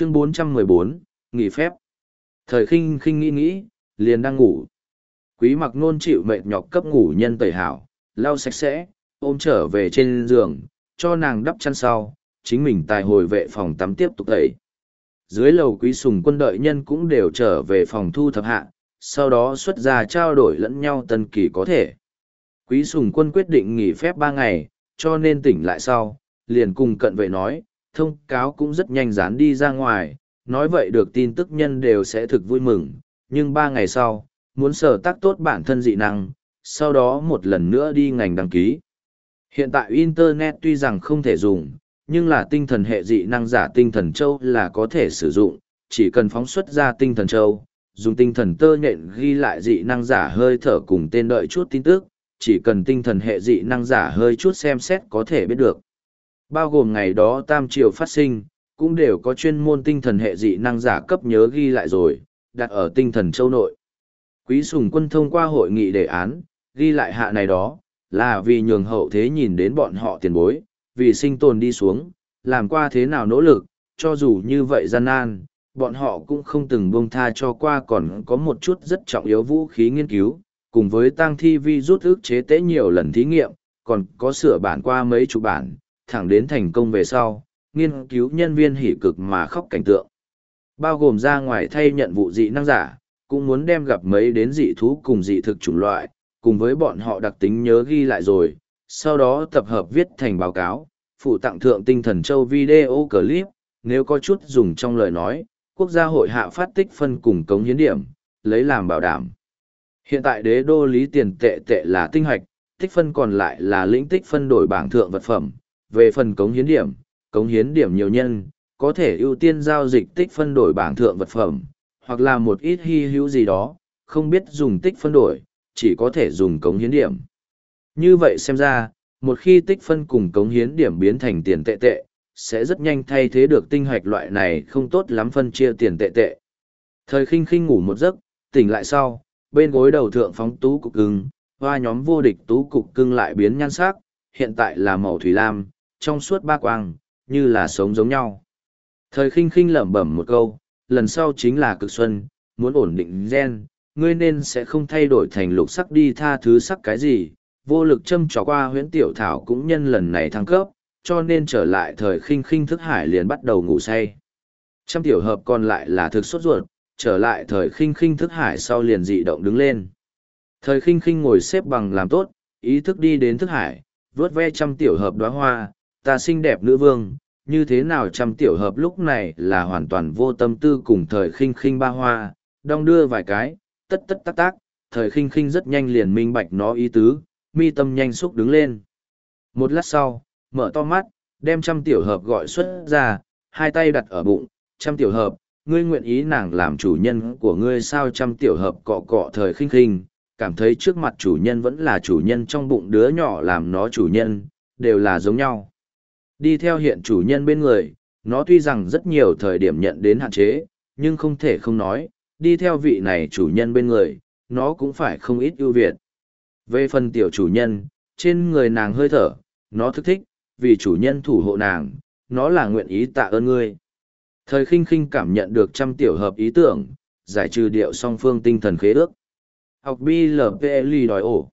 chương 414, nghỉ phép. Thời khinh khinh nghĩ nghĩ, liền đang ngủ. Quý mặc nôn chịu mệt nhọc cấp ngủ nhân tẩy hảo, lau sạch sẽ, ôm trở về trên giường, cho nàng đắp chăn sau, chính mình tài hồi vệ phòng tắm tiếp tục tẩy. Dưới lầu quý sùng quân đợi nhân cũng đều trở về phòng thu thập hạ, sau đó xuất ra trao đổi lẫn nhau tân kỳ có thể. Quý sùng quân quyết định nghỉ phép ba ngày, cho nên tỉnh lại sau, liền cùng cận vệ nói, thông cáo cũng rất nhanh dán đi ra ngoài, nói vậy được tin tức nhân đều sẽ thực vui mừng, nhưng ba ngày sau, muốn sở tác tốt bản thân dị năng, sau đó một lần nữa đi ngành đăng ký. Hiện tại Internet tuy rằng không thể dùng, nhưng là tinh thần hệ dị năng giả tinh thần châu là có thể sử dụng, chỉ cần phóng xuất ra tinh thần châu, dùng tinh thần tơ nhện ghi lại dị năng giả hơi thở cùng tên đợi chút tin tức, chỉ cần tinh thần hệ dị năng giả hơi chút xem xét có thể biết được. Bao gồm ngày đó tam triều phát sinh, cũng đều có chuyên môn tinh thần hệ dị năng giả cấp nhớ ghi lại rồi, đặt ở tinh thần châu nội. Quý sùng quân thông qua hội nghị đề án, ghi lại hạ này đó, là vì nhường hậu thế nhìn đến bọn họ tiền bối, vì sinh tồn đi xuống, làm qua thế nào nỗ lực, cho dù như vậy gian nan, bọn họ cũng không từng buông tha cho qua còn có một chút rất trọng yếu vũ khí nghiên cứu, cùng với tăng thi vi rút ước chế tế nhiều lần thí nghiệm, còn có sửa bản qua mấy chục bản, thẳng đến thành công về sau, nghiên cứu nhân viên hỉ cực mà khóc cảnh tượng. Bao gồm ra ngoài thay nhận vụ dị năng giả, cũng muốn đem gặp mấy đến dị thú cùng dị thực chủng loại, cùng với bọn họ đặc tính nhớ ghi lại rồi, sau đó tập hợp viết thành báo cáo, phụ tặng thượng tinh thần châu video clip, nếu có chút dùng trong lời nói, quốc gia hội hạ phát tích phân cùng cống hiến điểm, lấy làm bảo đảm. Hiện tại đế đô lý tiền tệ tệ là tinh hoạch, tích phân còn lại là lĩnh tích phân đổi bảng thượng vật phẩm, về phần cống hiến điểm, cống hiến điểm nhiều nhân, có thể ưu tiên giao dịch tích phân đổi bảng thượng vật phẩm, hoặc là một ít hy hữu gì đó, không biết dùng tích phân đổi, chỉ có thể dùng cống hiến điểm. Như vậy xem ra, một khi tích phân cùng cống hiến điểm biến thành tiền tệ tệ, sẽ rất nhanh thay thế được tinh hoạch loại này không tốt lắm phân chia tiền tệ tệ. Thời khinh khinh ngủ một giấc, tỉnh lại sau, bên gối đầu thượng phóng tú cục cưng, hoa nhóm vô địch tú cục cưng lại biến nhan sắc, hiện tại là màu thủy lam, trong suốt ba quang, như là sống giống nhau. Thời khinh khinh lẩm bẩm một câu, lần sau chính là cực xuân, muốn ổn định gen, ngươi nên sẽ không thay đổi thành lục sắc đi tha thứ sắc cái gì, vô lực châm trò qua huyễn tiểu thảo cũng nhân lần này thăng cấp, cho nên trở lại thời khinh khinh thức hải liền bắt đầu ngủ say. Trăm tiểu hợp còn lại là thực sốt ruột, trở lại thời khinh khinh thức hải sau liền dị động đứng lên. Thời khinh khinh ngồi xếp bằng làm tốt, ý thức đi đến thức hải, vớt ve trăm tiểu hợp đóa hoa, ta xinh đẹp nữ vương, như thế nào trăm tiểu hợp lúc này là hoàn toàn vô tâm tư cùng thời khinh khinh ba hoa, đong đưa vài cái, tất tất tác tác, thời khinh khinh rất nhanh liền minh bạch nó ý tứ, mi tâm nhanh xúc đứng lên. Một lát sau, mở to mắt, đem trăm tiểu hợp gọi xuất ra, hai tay đặt ở bụng, trăm tiểu hợp, ngươi nguyện ý nàng làm chủ nhân của ngươi sao trăm tiểu hợp cọ cọ thời khinh khinh, cảm thấy trước mặt chủ nhân vẫn là chủ nhân trong bụng đứa nhỏ làm nó chủ nhân, đều là giống nhau. Đi theo hiện chủ nhân bên người, nó tuy rằng rất nhiều thời điểm nhận đến hạn chế, nhưng không thể không nói, đi theo vị này chủ nhân bên người, nó cũng phải không ít ưu việt. Về phần tiểu chủ nhân, trên người nàng hơi thở, nó thức thích, vì chủ nhân thủ hộ nàng, nó là nguyện ý tạ ơn ngươi. Thời khinh khinh cảm nhận được trăm tiểu hợp ý tưởng, giải trừ điệu song phương tinh thần khế ước. Học BLPLI đòi ổ.